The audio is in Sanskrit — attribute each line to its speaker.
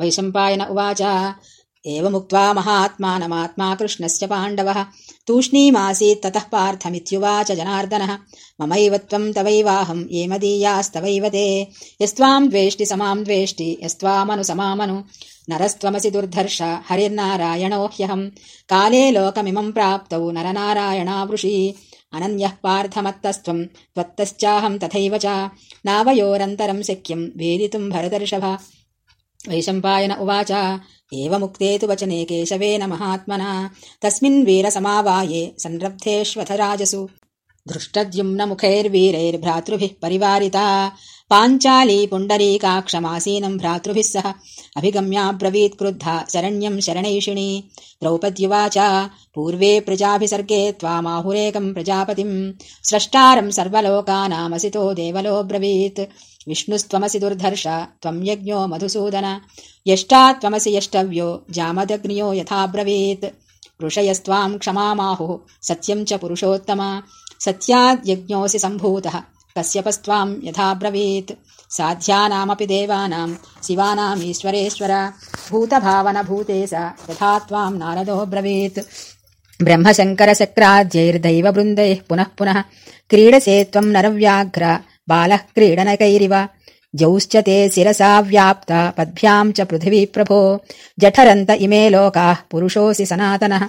Speaker 1: वैशम्पायन उवाच। एवमुक्त्वा महात्मानमात्मा कृष्णस्य पाण्डवः। तूष्णीमासीत् ततः पार्थमित्युवाच जनार्दनः। ममैव त्वम् तवैवाहम् ये मदीयास्तवैव ते। यस्त्वाम् द्वेष्टि समाम् द्वेष्टि यस्त्वामनु समामनु। नरस्त्वमसि दुर्धर्ष हरिर्नारायणो ह्यहम्। काले लोकमिमम् प्राप्तौ नरनारायणावृषि। अनन्यः पार्थमत्तस्त्वम् त्वत्तश्चाहम् तथैव च। नावयोरन्तरम् शक्यम् वेदितुम् भरदर्शभ वैशम्पायन उवाच। एवमुक्ते तु वचने केशवेन महात्मना। तस्मिन् वीरसमावाये संरब्धेष्वथ राजसु धृष्टद्युम्नमुखैर्वीरैर्भ्रातृभिः परिवारिता पाञ्चाली पुण्डरीकाक्षमासीनम् भ्रातृभिः सह। अभिगम्याब्रवीत् क्रुद्धा शरण्यम् शरणैषिणी। द्रौपद्युवाच पूर्वे प्रजाभिसर्गे त्वामाहुरेकम् प्रजापतिम्। स्रष्टारम् सर्वलोकानामसितो देवलोऽब्रवीत्। विष्णुस्त्वमसि दुर्धर्ष त्वम् यज्ञो मधुसूदन। यष्टा त्वमसि यष्टव्यो जामदग्न्यो यथाब्रवीत्। ऋषयस्त्वाम् क्षमामाहुः सत्यम् च पुरुषोत्तम। सत्याद्यज्ञोऽसि सम्भूतः कस्यपस्त्वाम् यथाब्रवीत् साध्यानामपि देवानाम् शिवानामीश्वरेश्वर। भूतभावनभूते स यथा त्वाम् नारदोऽब्रवीत् ब्रह्मशङ्करशक्राद्यैर्दैववृन्दैः पुनः पुनः क्रीडसे त्वम् नरव्याघ्र बालः क्रीडनकैरिव। जौश्च ते शिरसा व्याप्ता पद्भ्याम् च पृथिवी प्रभो जठरन्त इमे लोकाः पुरुषोऽसि सनातनः